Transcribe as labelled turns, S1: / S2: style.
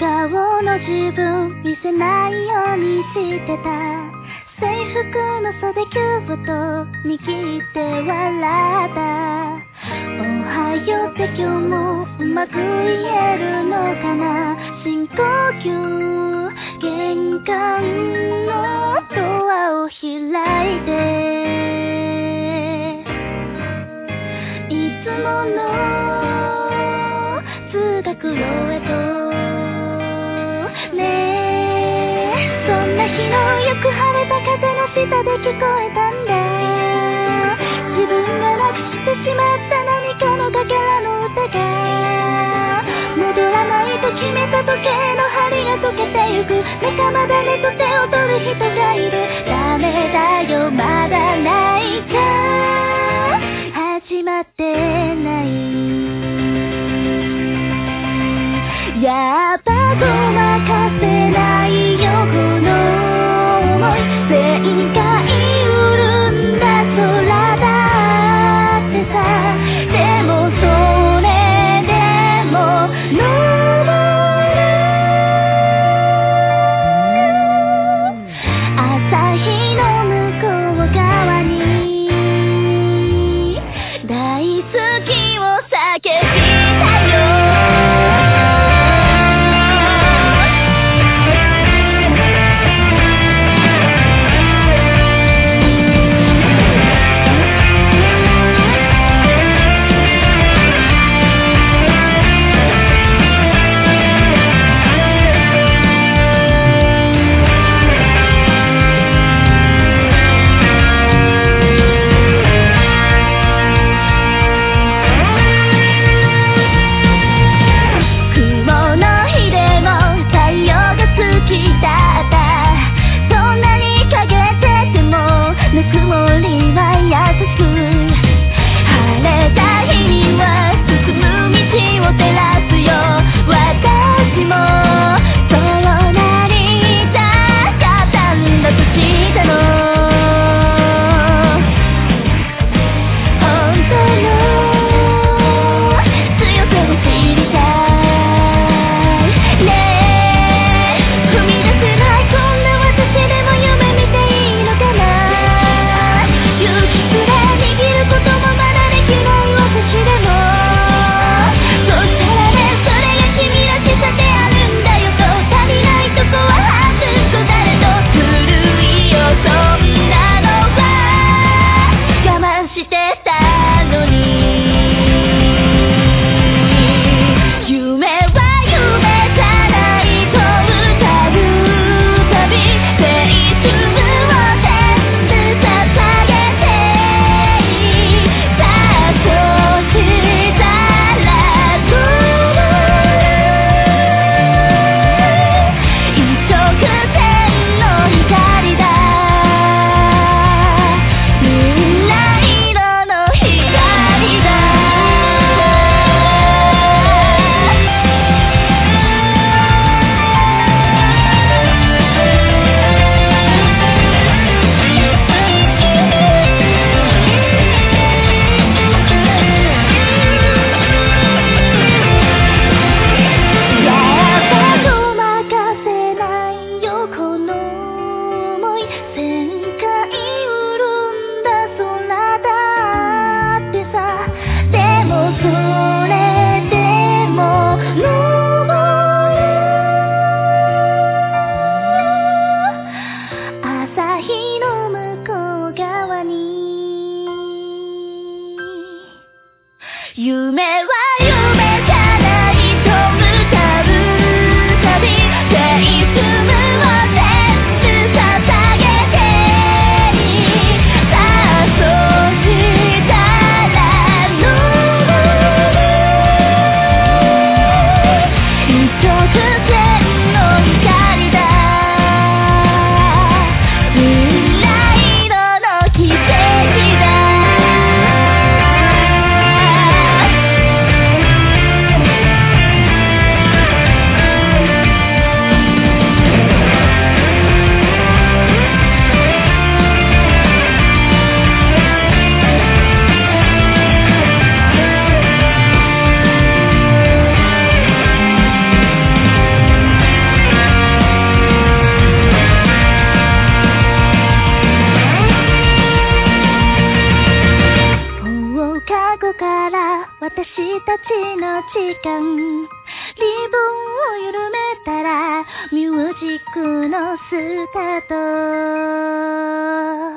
S1: 顔の自分見せないようにしてた。制服の袖キューブと握って笑った。おはようって今日もうまく言えるのかな？深呼吸玄関のドアを開いて。いつもの通学路へとく仲間だねと手を取る人がいる。ダメだよまだないか始まってない。やっぱごまかせ夢は夢。時間リボンを緩めたらミュージックのスタート。